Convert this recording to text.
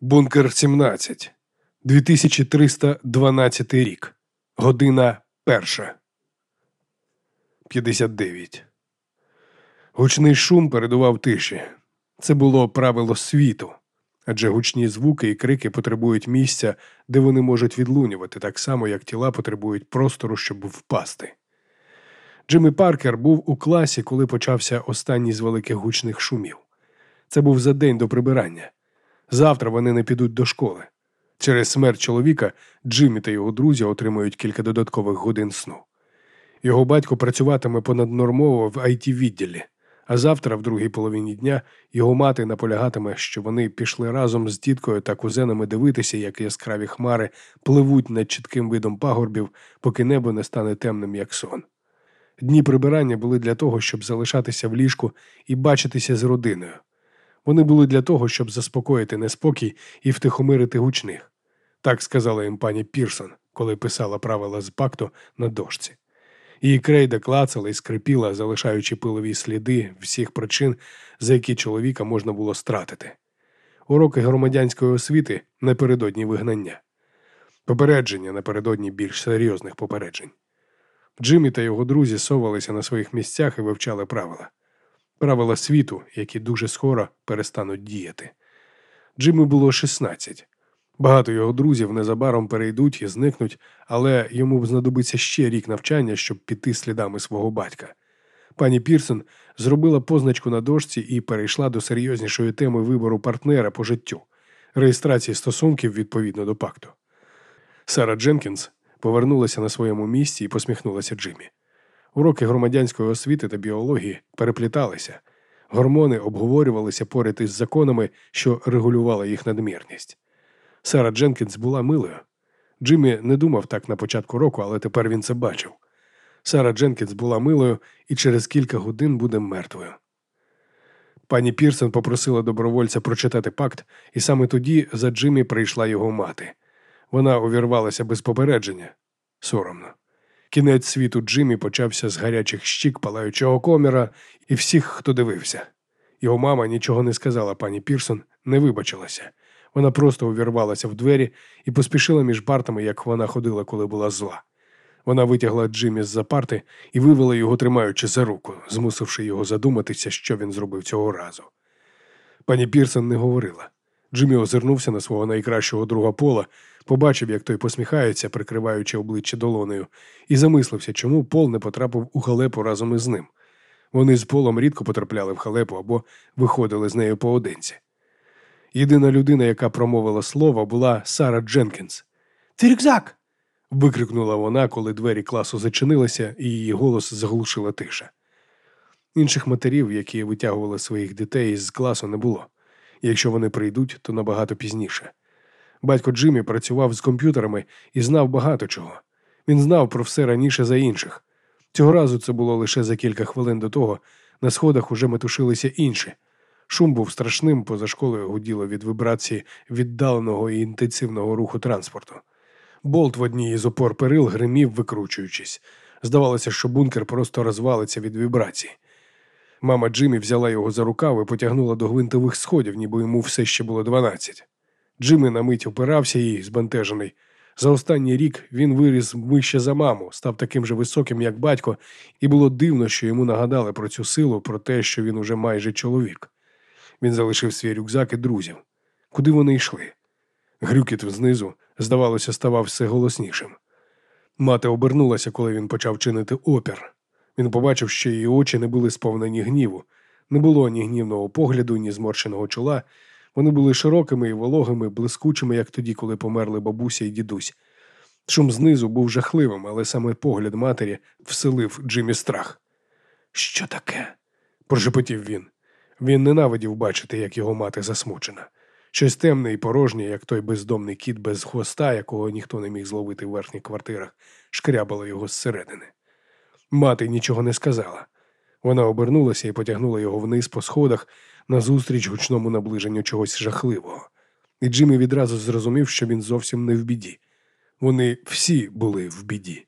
Бункер 17. 2312 рік. Година перша. 59. Гучний шум передував тиші. Це було правило світу. Адже гучні звуки і крики потребують місця, де вони можуть відлунювати, так само, як тіла потребують простору, щоб впасти. Джиммі Паркер був у класі, коли почався останній з великих гучних шумів. Це був за день до прибирання. Завтра вони не підуть до школи. Через смерть чоловіка Джиммі та його друзі отримують кілька додаткових годин сну. Його батько працюватиме понаднормово в it відділі, а завтра, в другій половині дня, його мати наполягатиме, що вони пішли разом з тіткою та кузенами дивитися, як яскраві хмари пливуть над чітким видом пагорбів, поки небо не стане темним, як сон. Дні прибирання були для того, щоб залишатися в ліжку і бачитися з родиною. Вони були для того, щоб заспокоїти неспокій і втихомирити гучних. Так сказала їм пані Пірсон, коли писала правила з пакту на дошці. Її крейда клацала і скрипіла, залишаючи пилові сліди всіх причин, за які чоловіка можна було стратити. Уроки громадянської освіти напередодні вигнання, попередження напередодні більш серйозних попереджень. Джиммі та його друзі совалися на своїх місцях і вивчали правила правила світу, які дуже скоро перестануть діяти. Джиммі було 16. Багато його друзів незабаром перейдуть і зникнуть, але йому знадобиться ще рік навчання, щоб піти слідами свого батька. Пані Пірсон зробила позначку на дошці і перейшла до серйознішої теми вибору партнера по життю, реєстрації стосунків відповідно до пакту. Сара Дженкінс повернулася на своєму місці і посміхнулася Джиммі. Уроки громадянської освіти та біології перепліталися, гормони обговорювалися поряд із законами, що регулювали їх надмірність. Сара Дженкінс була милою. Джиммі не думав так на початку року, але тепер він це бачив. Сара Дженкінс була милою і через кілька годин буде мертвою. Пані Пірсон попросила добровольця прочитати пакт, і саме тоді за Джиммі прийшла його мати. Вона увірвалася без попередження. Соромно. Кінець світу Джиммі почався з гарячих щік палаючого коміра і всіх, хто дивився. Його мама нічого не сказала пані Пірсон, не вибачилася. Вона просто увірвалася в двері і поспішила між партами, як вона ходила, коли була зла. Вона витягла Джиммі з за парти і вивела його, тримаючи за руку, змусивши його задуматися, що він зробив цього разу. Пані Пірсон не говорила. Джиммі озирнувся на свого найкращого друга пола, побачив, як той посміхається, прикриваючи обличчя долонею, і замислився, чому Пол не потрапив у халепу разом із ним. Вони з полом рідко потрапляли в халепу або виходили з нею поодинці. Єдина людина, яка промовила слово, була Сара Дженкінс. Ти рюкзак. викрикнула вона, коли двері класу зачинилися, і її голос заглушила тиша. Інших матерів, які витягували своїх дітей з класу, не було. Якщо вони прийдуть, то набагато пізніше. Батько Джиммі працював з комп'ютерами і знав багато чого. Він знав про все раніше за інших. Цього разу це було лише за кілька хвилин до того, на сходах уже метушилися інші. Шум був страшним, поза школою гуділо від вібрації віддаленого і інтенсивного руху транспорту. Болт в одній із опор перил гримів, викручуючись. Здавалося, що бункер просто розвалиться від вібрацій. Мама Джиммі взяла його за рукав і потягнула до гвинтових сходів, ніби йому все ще було дванадцять. Джиммі на мить опирався їй, збентежений. За останній рік він виріс вище за маму, став таким же високим, як батько, і було дивно, що йому нагадали про цю силу, про те, що він уже майже чоловік. Він залишив свій рюкзак і друзів. Куди вони йшли? Грюкіт знизу, здавалося, ставав все голоснішим. Мати обернулася, коли він почав чинити опір. Він побачив, що її очі не були сповнені гніву, не було ні гнівного погляду, ні зморщеного чола. Вони були широкими і вологими, блискучими, як тоді, коли померли бабуся і дідусь. Шум знизу був жахливим, але саме погляд матері вселив Джиммі страх. Що таке? прошепотів він. Він ненавидів бачити, як його мати засмучена. Щось темне і порожнє, як той бездомний кіт без хвоста, якого ніхто не міг зловити в верхніх квартирах, шкрябало його зсередини. Мати нічого не сказала. Вона обернулася і потягнула його вниз по сходах назустріч гучному наближенню чогось жахливого. І Джиммі відразу зрозумів, що він зовсім не в біді. Вони всі були в біді.